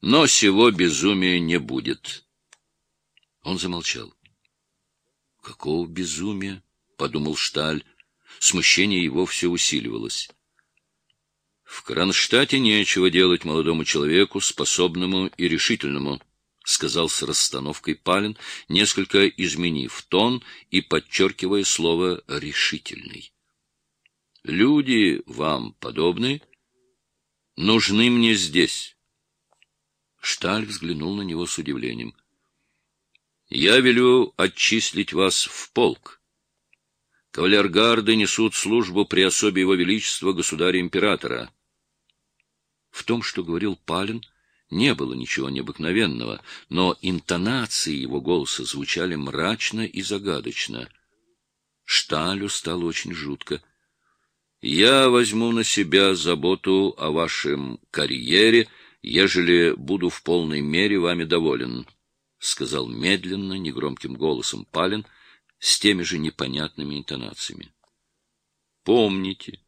Но сего безумия не будет. Он замолчал. Какого безумия? — подумал Шталь. Смущение его все усиливалось. В Кронштадте нечего делать молодому человеку, способному и решительному, — сказал с расстановкой Палин, несколько изменив тон и подчеркивая слово «решительный». Люди вам подобны, нужны мне здесь. Шталь взглянул на него с удивлением. — Я велю отчислить вас в полк. Кавалергарды несут службу при особе его величества государя-императора. В том, что говорил Палин, не было ничего необыкновенного, но интонации его голоса звучали мрачно и загадочно. Шталю стало очень жутко. Я возьму на себя заботу о вашем карьере, ежели буду в полной мере вами доволен, — сказал медленно, негромким голосом Палин, с теми же непонятными интонациями. — Помните,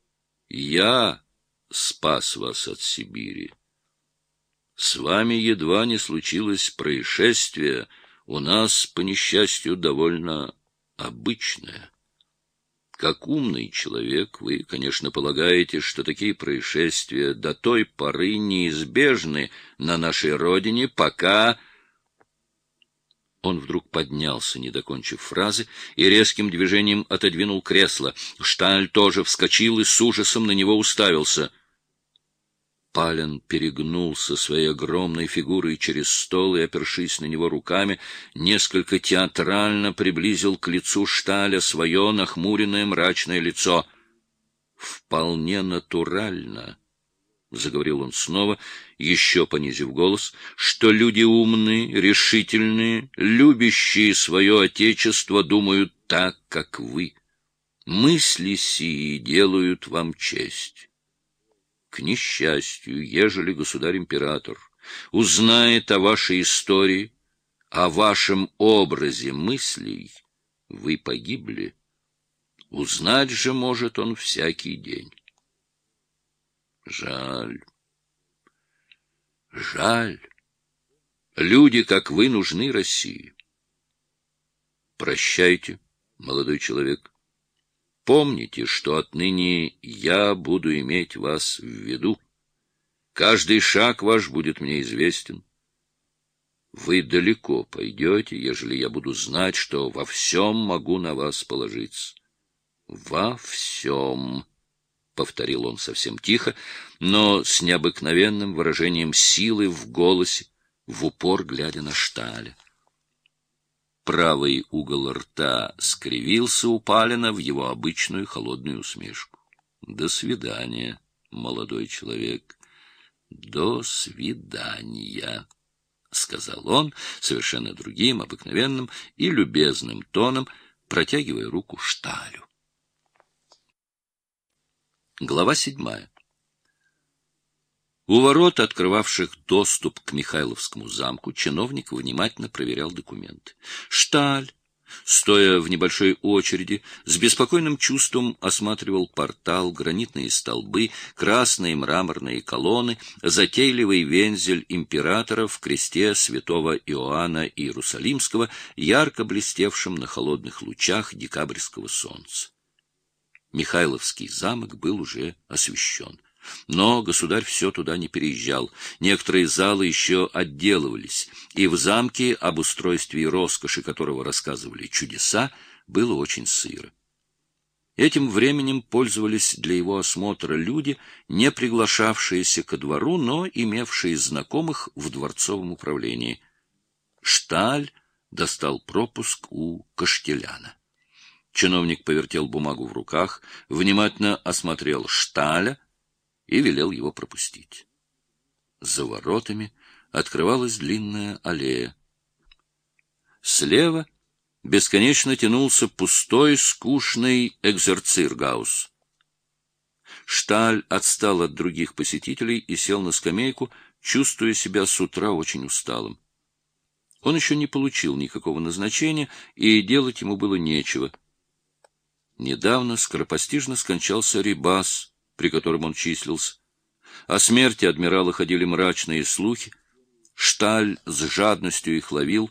я спас вас от Сибири. С вами едва не случилось происшествие, у нас, по несчастью, довольно обычное. Как умный человек, вы, конечно, полагаете, что такие происшествия до той поры неизбежны на нашей родине, пока... Он вдруг поднялся, не докончив фразы, и резким движением отодвинул кресло. Шталь тоже вскочил и с ужасом на него уставился — Пален перегнулся своей огромной фигурой через стол и, опершись на него руками, несколько театрально приблизил к лицу Шталя свое нахмуренное мрачное лицо. «Вполне натурально», — заговорил он снова, еще понизив голос, — «что люди умные, решительные, любящие свое отечество, думают так, как вы. Мысли сии делают вам честь». К несчастью, ежели государь-император узнает о вашей истории, о вашем образе мыслей, вы погибли. Узнать же может он всякий день. Жаль. Жаль. Люди, как вы, нужны России. Прощайте, молодой человек. Помните, что отныне я буду иметь вас в виду. Каждый шаг ваш будет мне известен. Вы далеко пойдете, ежели я буду знать, что во всем могу на вас положиться. Во всем, — повторил он совсем тихо, но с необыкновенным выражением силы в голосе, в упор глядя на Шталя. Правый угол рта скривился у Палина в его обычную холодную усмешку. — До свидания, молодой человек. — До свидания, — сказал он совершенно другим, обыкновенным и любезным тоном, протягивая руку Шталю. Глава седьмая у ворот, открывавших доступ к Михайловскому замку, чиновник внимательно проверял документы. Шталь, стоя в небольшой очереди, с беспокойным чувством осматривал портал, гранитные столбы, красные мраморные колонны, затейливый вензель императора в кресте святого Иоанна Иерусалимского, ярко блестевшем на холодных лучах декабрьского солнца. Михайловский замок был уже освещен. Но государь все туда не переезжал. Некоторые залы еще отделывались, и в замке об устройстве и роскоши которого рассказывали чудеса, было очень сыро. Этим временем пользовались для его осмотра люди, не приглашавшиеся ко двору, но имевшие знакомых в дворцовом управлении. Шталь достал пропуск у Каштеляна. Чиновник повертел бумагу в руках, внимательно осмотрел Шталя, и велел его пропустить. За воротами открывалась длинная аллея. Слева бесконечно тянулся пустой, скучный экзерциргаус. Шталь отстал от других посетителей и сел на скамейку, чувствуя себя с утра очень усталым. Он еще не получил никакого назначения, и делать ему было нечего. Недавно скоропостижно скончался Рибас, при котором он числился. О смерти адмирала ходили мрачные слухи. Шталь с жадностью их ловил,